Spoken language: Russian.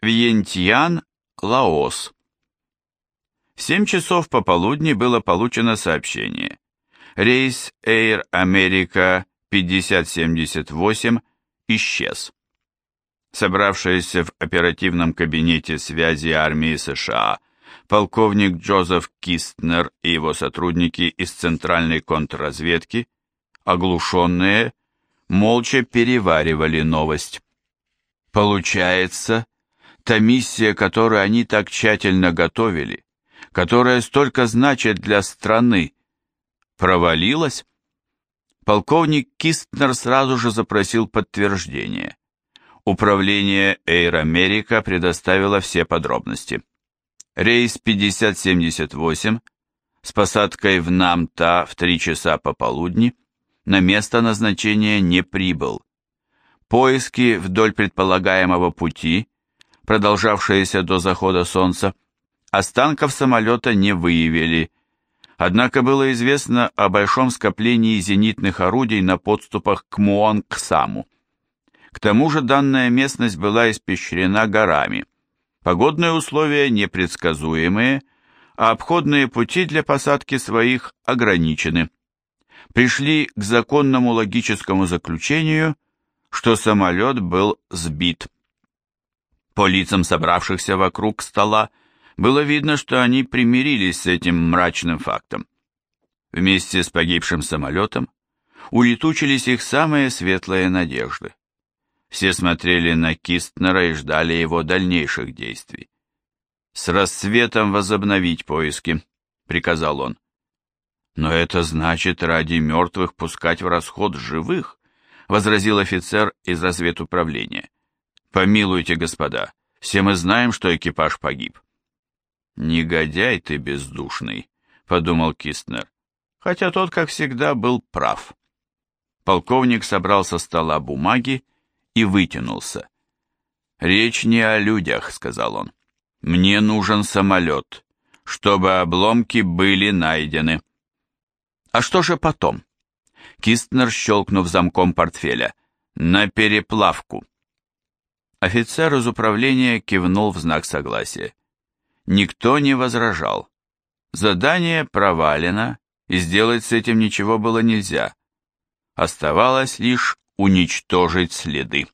Вьентьян, Лаос. В 7 часов пополудни было получено сообщение. Рейс Air America 5078 исчез. Собравшиеся в оперативном кабинете связи армии США полковник Джозеф Кистнер и его сотрудники из Центральной контрразведки, оглушенные, молча переваривали новость. Получается, та миссия, которую они так тщательно готовили, которая столько значит для страны, провалилась? Полковник Кистнер сразу же запросил подтверждение. Управление Air America предоставило все подробности. Рейс 5078 с посадкой в Намта в 3 часа пополудни на место назначения не прибыл. Поиски вдоль предполагаемого пути, продолжавшиеся до захода солнца, останков самолета не выявили, однако было известно о большом скоплении зенитных орудий на подступах к Муонгсаму. К тому же данная местность была испещрена горами – Погодные условия непредсказуемые, а обходные пути для посадки своих ограничены. Пришли к законному логическому заключению, что самолет был сбит. По лицам собравшихся вокруг стола было видно, что они примирились с этим мрачным фактом. Вместе с погибшим самолетом улетучились их самые светлые надежды. Все смотрели на Кистнера и ждали его дальнейших действий. «С рассветом возобновить поиски», — приказал он. «Но это значит ради мертвых пускать в расход живых», — возразил офицер из разведуправления. «Помилуйте, господа, все мы знаем, что экипаж погиб». «Негодяй ты бездушный», — подумал Кистнер, хотя тот, как всегда, был прав. Полковник собрал со стола бумаги и вытянулся. «Речь не о людях», — сказал он. «Мне нужен самолет, чтобы обломки были найдены». «А что же потом?» Кистнер, щелкнув замком портфеля. «На переплавку». Офицер из управления кивнул в знак согласия. Никто не возражал. Задание провалено, и сделать с этим ничего было нельзя. Оставалось лишь уничтожить следы.